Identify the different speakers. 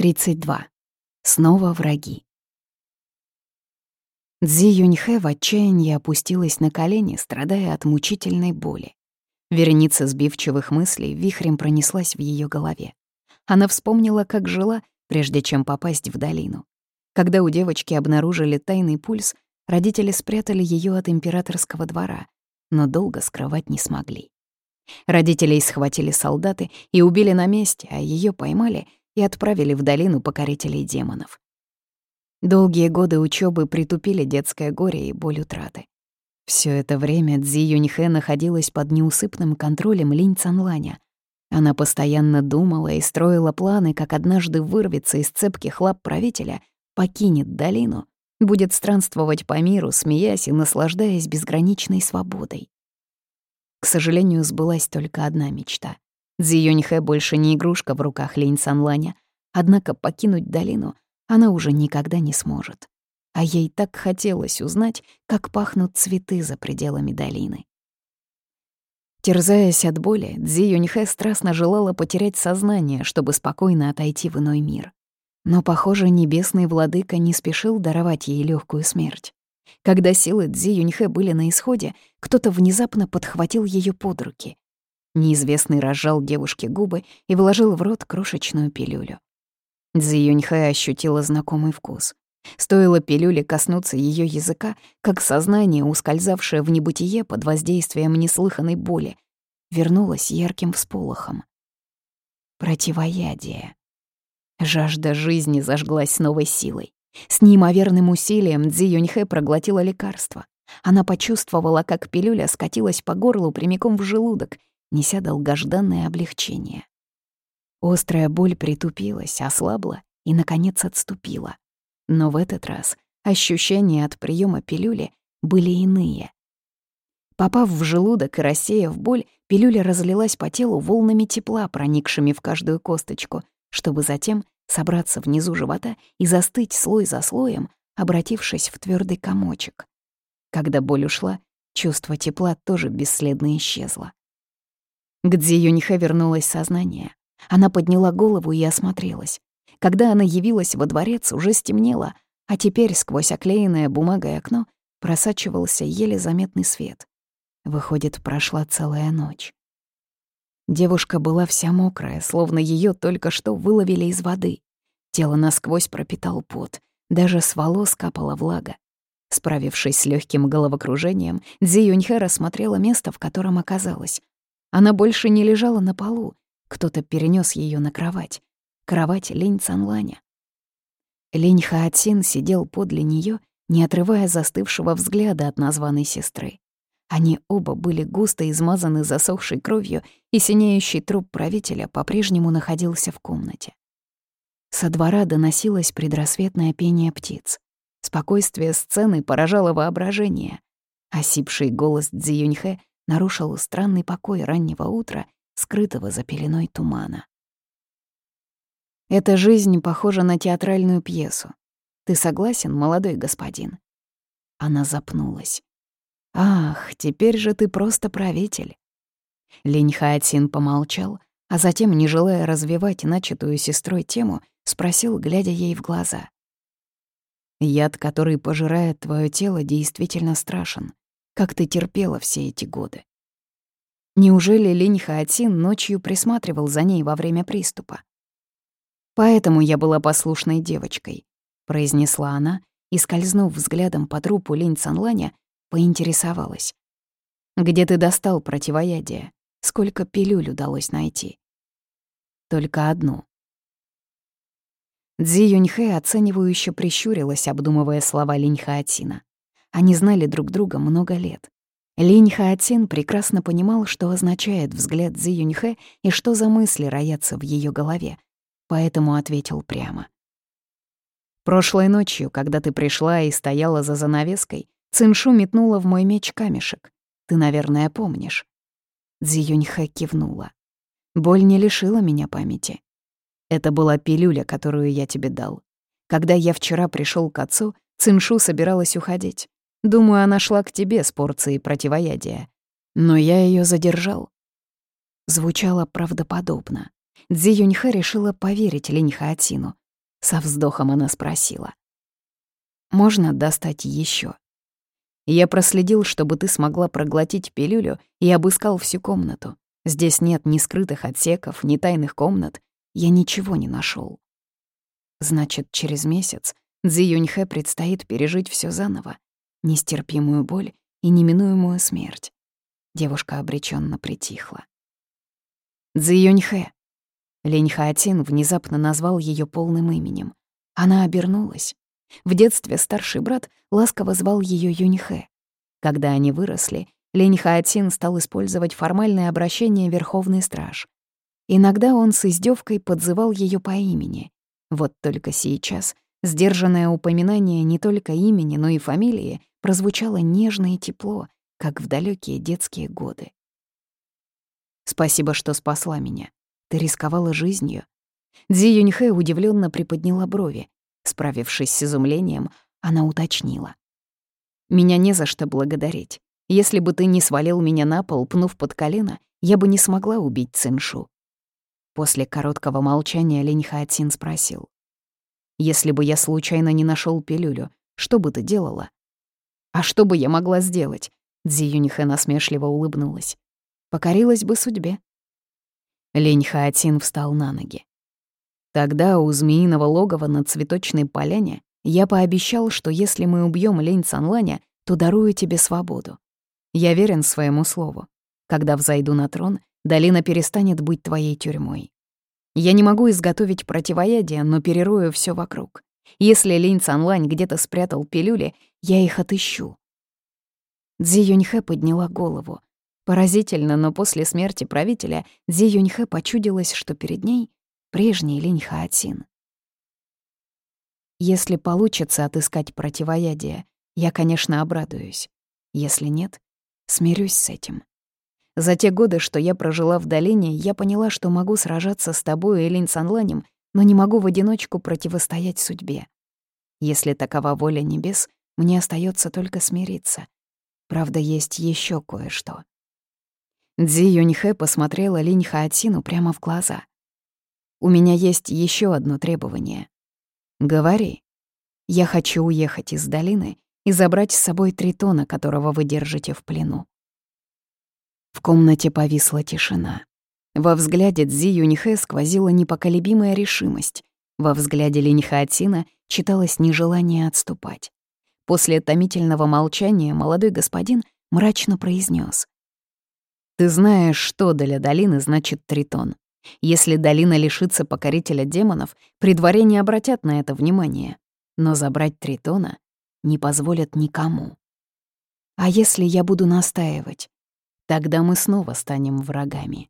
Speaker 1: 32. Снова враги. Цзи Юньхэ в отчаянии опустилась на колени, страдая от мучительной боли. Вереница сбивчивых мыслей вихрем пронеслась в ее голове. Она вспомнила, как жила, прежде чем попасть в долину. Когда у девочки обнаружили тайный пульс, родители спрятали ее от императорского двора, но долго скрывать не смогли. Родителей схватили солдаты и убили на месте, а ее поймали — и отправили в долину покорителей демонов. Долгие годы учебы притупили детское горе и боль утраты. Все это время Цзи Юньхэ находилась под неусыпным контролем Линь Цанланя. Она постоянно думала и строила планы, как однажды вырвется из цепких лап правителя, покинет долину, будет странствовать по миру, смеясь и наслаждаясь безграничной свободой. К сожалению, сбылась только одна мечта — Цзи Юньхэ больше не игрушка в руках Линь Санланя, однако покинуть долину она уже никогда не сможет. А ей так хотелось узнать, как пахнут цветы за пределами долины. Терзаясь от боли, Цзи Юньхэ страстно желала потерять сознание, чтобы спокойно отойти в иной мир. Но, похоже, небесный владыка не спешил даровать ей легкую смерть. Когда силы Цзи Юньхэ были на исходе, кто-то внезапно подхватил ее под руки. Неизвестный разжал девушке губы и вложил в рот крошечную пилюлю. Цзи ощутила знакомый вкус. Стоило пилюле коснуться ее языка, как сознание, ускользавшее в небытие под воздействием неслыханной боли, вернулось ярким всполохом. Противоядие. Жажда жизни зажглась новой силой. С неимоверным усилием Цзи Юньхэ проглотила лекарство. Она почувствовала, как пилюля скатилась по горлу прямиком в желудок неся долгожданное облегчение. Острая боль притупилась, ослабла и, наконец, отступила. Но в этот раз ощущения от приема пилюли были иные. Попав в желудок и рассеяв боль, пилюля разлилась по телу волнами тепла, проникшими в каждую косточку, чтобы затем собраться внизу живота и застыть слой за слоем, обратившись в твердый комочек. Когда боль ушла, чувство тепла тоже бесследно исчезло. К Дзи Юньхэ вернулось сознание. Она подняла голову и осмотрелась. Когда она явилась во дворец, уже стемнело, а теперь сквозь оклеенное бумагой окно просачивался еле заметный свет. Выходит, прошла целая ночь. Девушка была вся мокрая, словно ее только что выловили из воды. Тело насквозь пропитал пот, даже с волос капала влага. Справившись с легким головокружением, Дзи Юньхэ рассмотрела место, в котором оказалась. Она больше не лежала на полу. Кто-то перенес ее на кровать. Кровать Лень Цанланя. Лень Хаатсин сидел подле нее, не отрывая застывшего взгляда от названной сестры. Они оба были густо измазаны засохшей кровью, и синеющий труп правителя по-прежнему находился в комнате. Со двора доносилось предрассветное пение птиц. Спокойствие сцены поражало воображение. Осипший голос Цзюньхэ нарушил странный покой раннего утра, скрытого за пеленой тумана. Эта жизнь похожа на театральную пьесу. Ты согласен, молодой господин? Она запнулась. Ах, теперь же ты просто правитель. Линь Хаатсин помолчал, а затем, не желая развивать начатую сестрой тему, спросил, глядя ей в глаза. Яд, который пожирает твое тело, действительно страшен как ты терпела все эти годы. Неужели Линь Хаотин ночью присматривал за ней во время приступа? «Поэтому я была послушной девочкой», — произнесла она и, скользнув взглядом по трупу Линь Цанланя, поинтересовалась. «Где ты достал противоядие? Сколько пилюль удалось найти?» «Только одну». Цзи Юньхэ оценивающе прищурилась, обдумывая слова Линь Хаотина. Они знали друг друга много лет. Линь Хаатин прекрасно понимал, что означает взгляд Цзи Юньхэ и что за мысли роятся в ее голове, поэтому ответил прямо. «Прошлой ночью, когда ты пришла и стояла за занавеской, Циншу метнула в мой меч камешек. Ты, наверное, помнишь». Цзи Юньхэ кивнула. «Боль не лишила меня памяти. Это была пилюля, которую я тебе дал. Когда я вчера пришел к отцу, Циншу собиралась уходить. Думаю, она шла к тебе с порцией противоядия. Но я ее задержал». Звучало правдоподобно. Цзи Юньхэ решила поверить Линь Хаотину. Со вздохом она спросила. «Можно достать еще? Я проследил, чтобы ты смогла проглотить пилюлю и обыскал всю комнату. Здесь нет ни скрытых отсеков, ни тайных комнат. Я ничего не нашел. Значит, через месяц Цзи Юньхэ предстоит пережить все заново. Нестерпимую боль и неминуемую смерть. Девушка обреченно притихла. Цзи Юньхэ. Лень Хаотин внезапно назвал ее полным именем. Она обернулась. В детстве старший брат ласково звал ее Юньхэ. Когда они выросли, Лень Хаотин стал использовать формальное обращение Верховный Страж. Иногда он с издевкой подзывал ее по имени. Вот только сейчас сдержанное упоминание не только имени, но и фамилии прозвучало нежно и тепло, как в далекие детские годы. «Спасибо, что спасла меня. Ты рисковала жизнью». Дзи Юньхэ удивленно приподняла брови. Справившись с изумлением, она уточнила. «Меня не за что благодарить. Если бы ты не свалил меня на пол, пнув под колено, я бы не смогла убить Циншу. После короткого молчания Лень Хаотсин спросил. «Если бы я случайно не нашел пилюлю, что бы ты делала?» «А что бы я могла сделать?» Дзи Юнихэ насмешливо улыбнулась. «Покорилась бы судьбе». Лень Хаотин встал на ноги. Тогда у змеиного логова на цветочной поляне я пообещал, что если мы убьем Лень Цанланя, то дарую тебе свободу. Я верен своему слову. Когда взойду на трон, долина перестанет быть твоей тюрьмой. Я не могу изготовить противоядие, но перерою все вокруг. Если Линь Цанлань где-то спрятал пилюли, я их отыщу. Цзи Юньхэ подняла голову. Поразительно, но после смерти правителя Цзи Юньхэ почудилось, что перед ней прежний Линь Хаотин. Если получится отыскать противоядие, я, конечно, обрадуюсь. Если нет, смирюсь с этим. За те годы, что я прожила в долине, я поняла, что могу сражаться с тобой и Линь Санланем, но не могу в одиночку противостоять судьбе. Если такова воля небес, мне остается только смириться. Правда, есть еще кое-что. Дзи Юньхэ посмотрела Линь Хаотину прямо в глаза. «У меня есть еще одно требование. Говори. Я хочу уехать из долины и забрать с собой тритона, которого вы держите в плену. В комнате повисла тишина. Во взгляде Цзи Юньхэ сквозила непоколебимая решимость. Во взгляде Линьхаотина читалось нежелание отступать. После томительного молчания молодой господин мрачно произнес: «Ты знаешь, что для долины значит тритон. Если долина лишится покорителя демонов, при дворе не обратят на это внимание. Но забрать тритона не позволят никому. А если я буду настаивать? Тогда мы снова станем врагами.